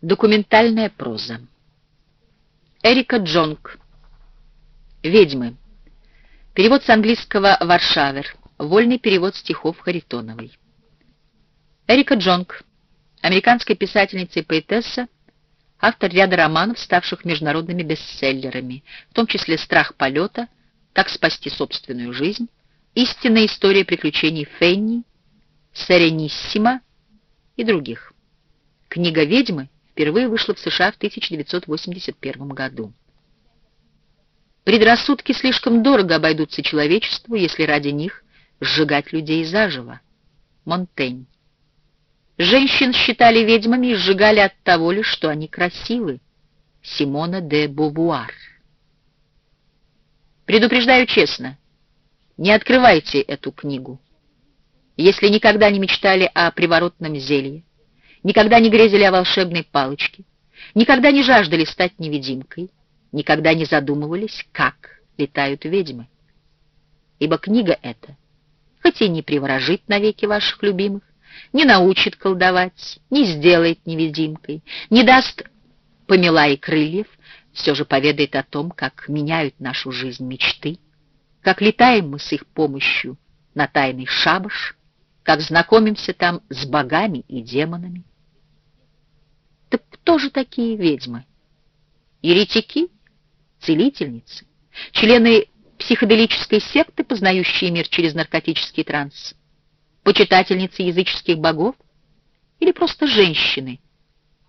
Документальная проза. Эрика Джонг. «Ведьмы». Перевод с английского «Варшавер». Вольный перевод стихов Харитоновой. Эрика Джонг. Американская писательница и поэтесса, автор ряда романов, ставших международными бестселлерами, в том числе «Страх полета», «Как спасти собственную жизнь», «Истинная история приключений Фенни», «Серениссима» и других. Книга «Ведьмы» впервые вышла в США в 1981 году. Предрассудки слишком дорого обойдутся человечеству, если ради них сжигать людей заживо. Монтень. Женщин считали ведьмами и сжигали от того лишь, что они красивы. Симона де Бувуар. Предупреждаю честно, не открывайте эту книгу. Если никогда не мечтали о приворотном зелье, никогда не грезили о волшебной палочке, никогда не жаждали стать невидимкой, никогда не задумывались, как летают ведьмы. Ибо книга эта, хоть и не приворожит навеки ваших любимых, не научит колдовать, не сделает невидимкой, не даст помела и крыльев, все же поведает о том, как меняют нашу жизнь мечты, как летаем мы с их помощью на тайный шабаш, как знакомимся там с богами и демонами. Так кто же такие ведьмы? Еретики? Целительницы? Члены психоделической секты, познающие мир через наркотический транс? Почитательницы языческих богов? Или просто женщины,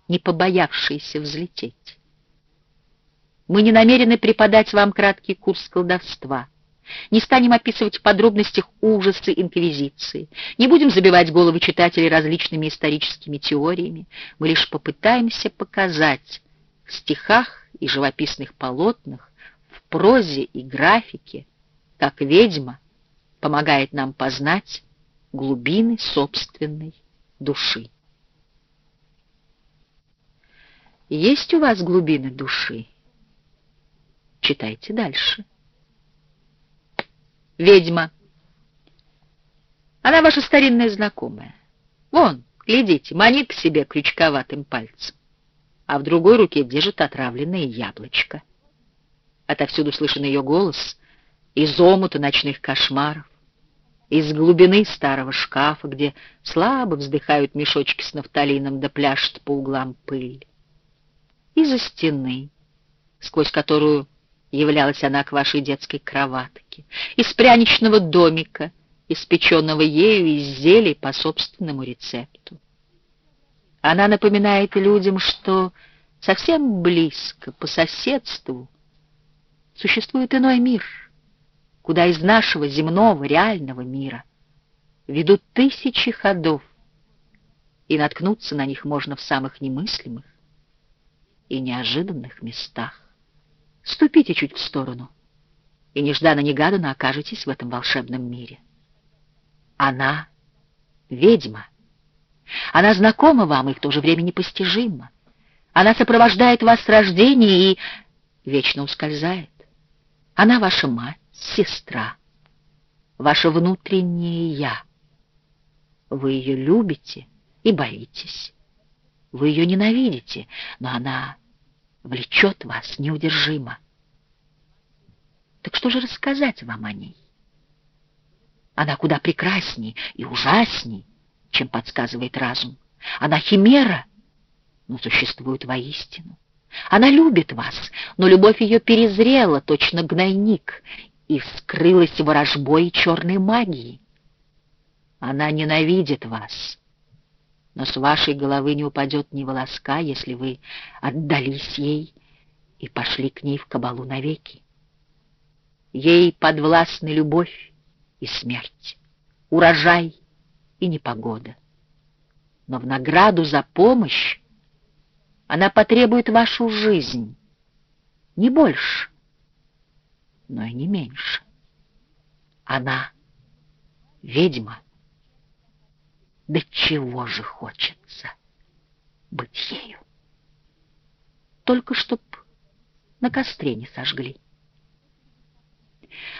не побоявшиеся взлететь? Мы не намерены преподать вам краткий курс колдовства — не станем описывать в подробностях ужасы Инквизиции, не будем забивать головы читателей различными историческими теориями, мы лишь попытаемся показать в стихах и живописных полотнах, в прозе и графике, как ведьма помогает нам познать глубины собственной души. Есть у вас глубины души? Читайте дальше ведьма. Она ваша старинная знакомая. Вон, глядите, манит к себе крючковатым пальцем, а в другой руке держит отравленное яблочко. Отовсюду слышен ее голос из омута ночных кошмаров, из глубины старого шкафа, где слабо вздыхают мешочки с нафталином да пляшет по углам пыль. Из-за стены, сквозь которую являлась она к вашей детской кроватке, из пряничного домика, испеченного ею из зелий по собственному рецепту. Она напоминает людям, что совсем близко, по соседству, существует иной мир, куда из нашего земного, реального мира ведут тысячи ходов, и наткнуться на них можно в самых немыслимых и неожиданных местах. Ступите чуть в сторону, и нежданно-негаданно окажетесь в этом волшебном мире. Она — ведьма. Она знакома вам и в то же время непостижима. Она сопровождает вас с рождения и вечно ускользает. Она ваша мать, сестра, ваше внутреннее «я». Вы ее любите и боитесь. Вы ее ненавидите, но она влечет вас неудержимо. Так что же рассказать вам о ней? Она куда прекрасней и ужасней, чем подсказывает разум. Она химера, но существует воистину. Она любит вас, но любовь ее перезрела, точно гнойник, и вскрылась ворожбой черной магии. Она ненавидит вас, но с вашей головы не упадет ни волоска, если вы отдались ей и пошли к ней в кабалу навеки. Ей подвластны любовь и смерть, урожай и непогода. Но в награду за помощь она потребует вашу жизнь, не больше, но и не меньше. Она ведьма. Да чего же хочется быть ею? Только чтоб на костре не сожгли.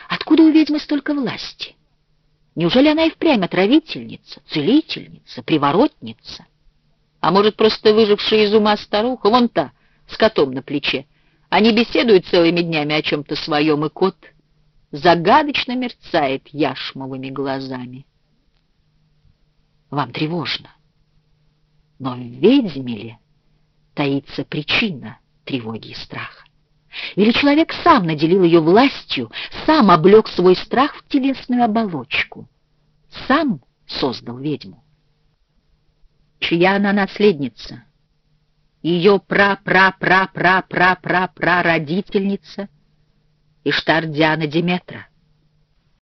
Откуда у ведьмы столько власти? Неужели она и впрямь отравительница, целительница, приворотница? А может, просто выжившая из ума старуха, вон та, с котом на плече. Они беседуют целыми днями о чем-то своем, и кот загадочно мерцает яшмовыми глазами. Вам тревожно. Но в ведьме ли таится причина тревоги и страха? Или человек сам наделил ее властью, сам облег свой страх в телесную оболочку, сам создал ведьму? Чья она наследница? Ее пра-пра-пра-пра-пра-пра-пра-родительница Иштар Диана Деметра.